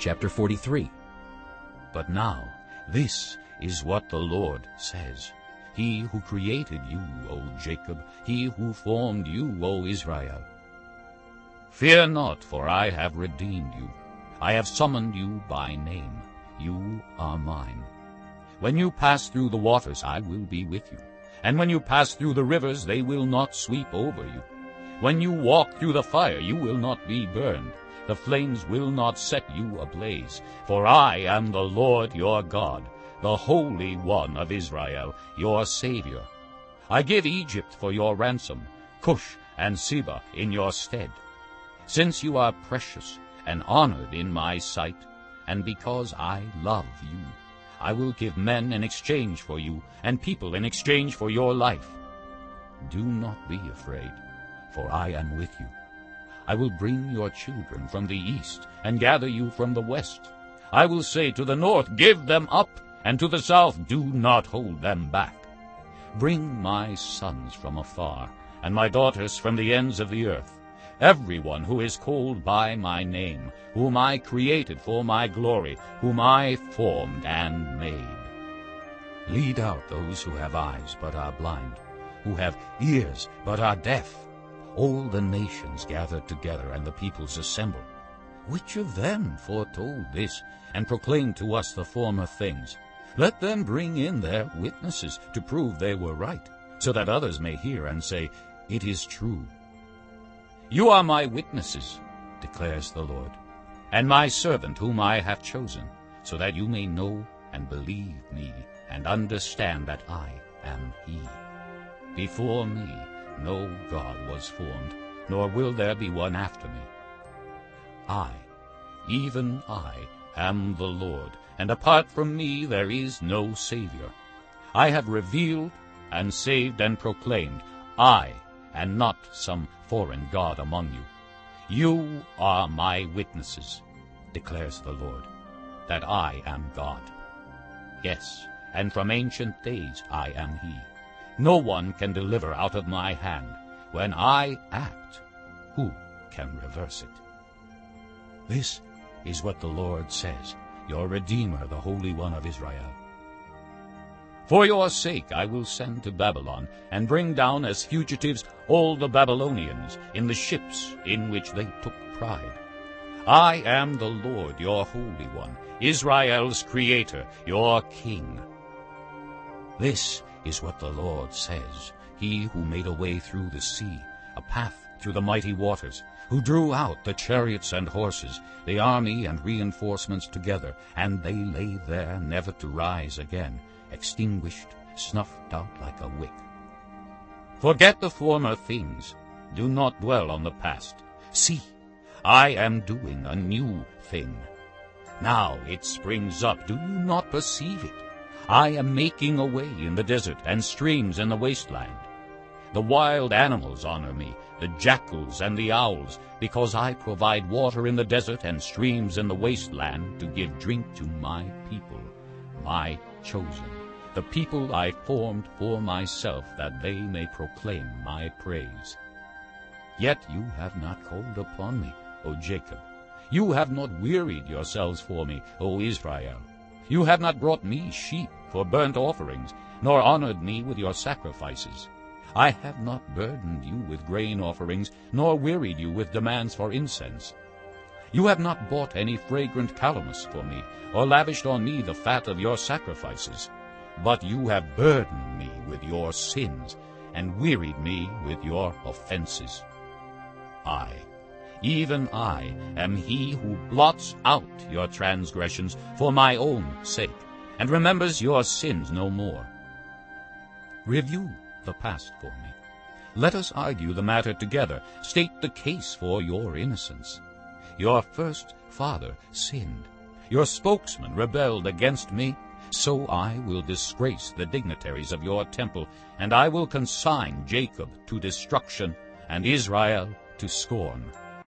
Chapter 43 But now this is what the Lord says. He who created you, O Jacob, he who formed you, O Israel. Fear not, for I have redeemed you. I have summoned you by name. You are mine. When you pass through the waters, I will be with you. And when you pass through the rivers, they will not sweep over you. When you walk through the fire, you will not be burned. The flames will not set you ablaze. For I am the Lord your God, the Holy One of Israel, your Savior. I give Egypt for your ransom, Cush and Seba in your stead. Since you are precious and honored in my sight, and because I love you, I will give men in exchange for you, and people in exchange for your life. Do not be afraid, for I am with you. I will bring your children from the east, and gather you from the west. I will say to the north, Give them up, and to the south, Do not hold them back. Bring my sons from afar, and my daughters from the ends of the earth, everyone who is called by my name, whom I created for my glory, whom I formed and made. Lead out those who have eyes but are blind, who have ears but are deaf. All the nations gathered together and the peoples assembled. Which of them foretold this and proclaimed to us the former things? Let them bring in their witnesses to prove they were right, so that others may hear and say, It is true. You are my witnesses, declares the Lord, and my servant whom I have chosen, so that you may know and believe me and understand that I am he. Before me no God was formed, nor will there be one after me. I, even I, am the Lord, and apart from me there is no Savior. I have revealed and saved and proclaimed, I, and not some foreign God among you. You are my witnesses, declares the Lord, that I am God. Yes, and from ancient days I am he. No one can deliver out of my hand. When I act, who can reverse it? This is what the Lord says, your Redeemer, the Holy One of Israel. For your sake I will send to Babylon, and bring down as fugitives all the Babylonians in the ships in which they took pride. I am the Lord, your Holy One, Israel's Creator, your King. This is what the Lord says, He who made a way through the sea, a path through the mighty waters, who drew out the chariots and horses, the army and reinforcements together, and they lay there never to rise again, extinguished, snuffed out like a wick. Forget the former things. Do not dwell on the past. See, I am doing a new thing. Now it springs up. Do you not perceive it? I am making a way in the desert and streams in the wasteland. The wild animals honor me, the jackals and the owls, because I provide water in the desert and streams in the wasteland to give drink to my people, my chosen the people I formed for myself, that they may proclaim my praise. Yet you have not called upon me, O Jacob. You have not wearied yourselves for me, O Israel. You have not brought me sheep for burnt offerings, nor honored me with your sacrifices. I have not burdened you with grain offerings, nor wearied you with demands for incense. You have not bought any fragrant calamus for me, or lavished on me the fat of your sacrifices. But you have burdened me with your sins, and wearied me with your offenses. I, even I, am he who blots out your transgressions for my own sake, and remembers your sins no more. Review the past for me. Let us argue the matter together. State the case for your innocence. Your first father sinned. Your spokesman rebelled against me, so I will disgrace the dignitaries of your temple, and I will consign Jacob to destruction and Israel to scorn.